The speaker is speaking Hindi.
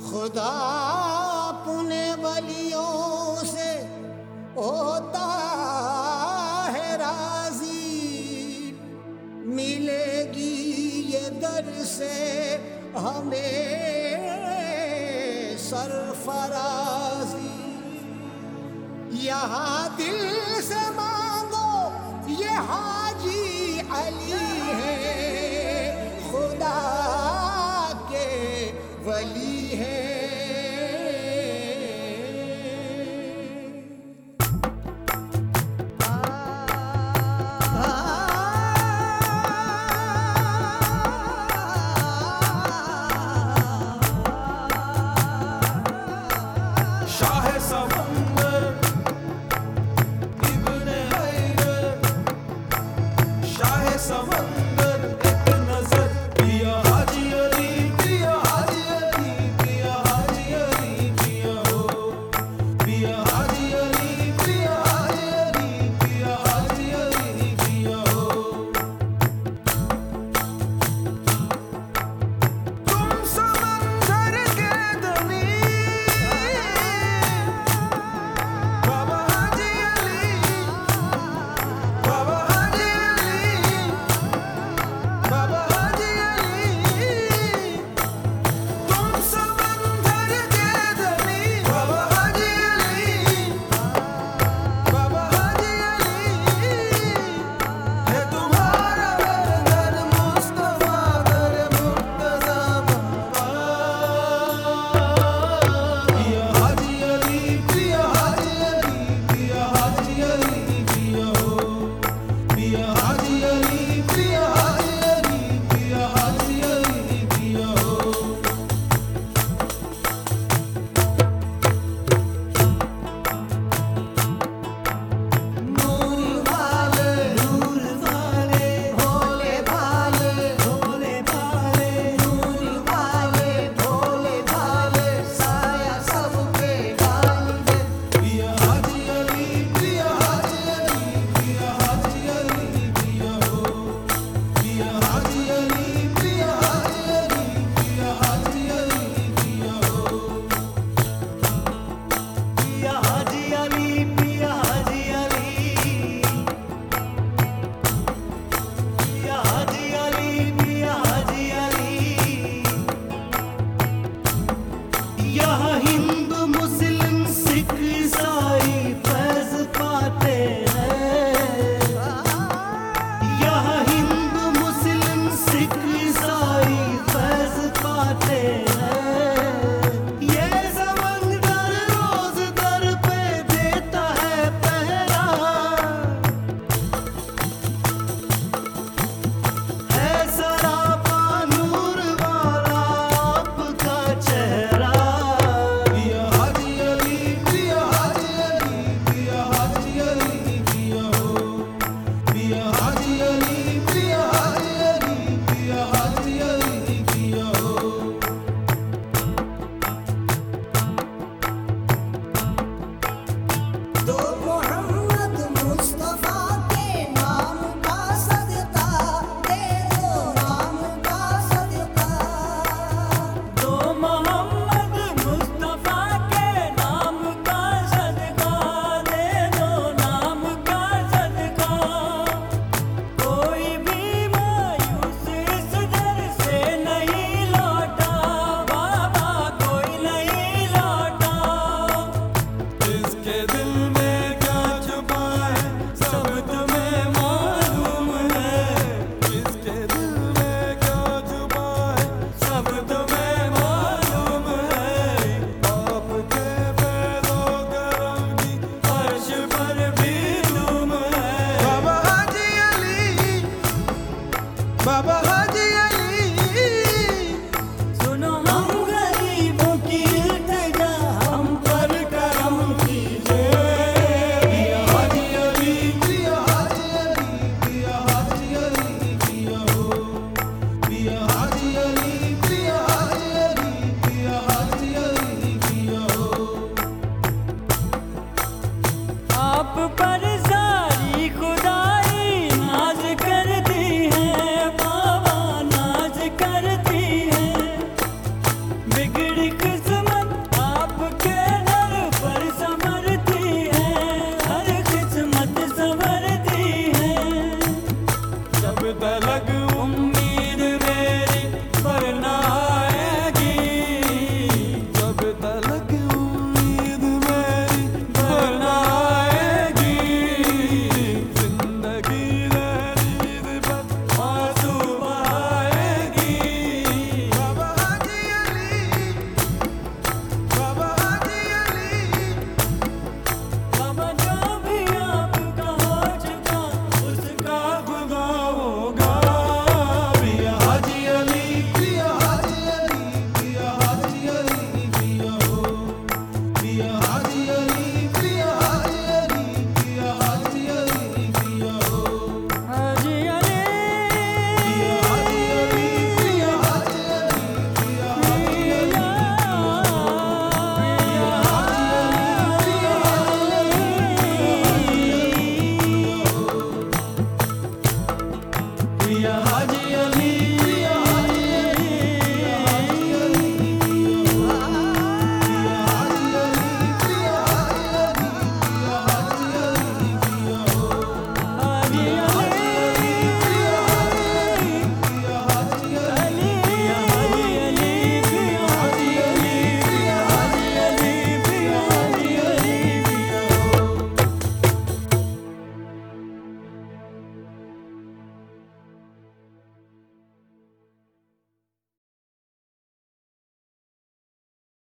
खुदा अपने बलियों से होता है राज़ी। मिलेगी ये दर से हमें सरफराजी। यहाँ दिल से मांगो ये हाजी अली। your दिया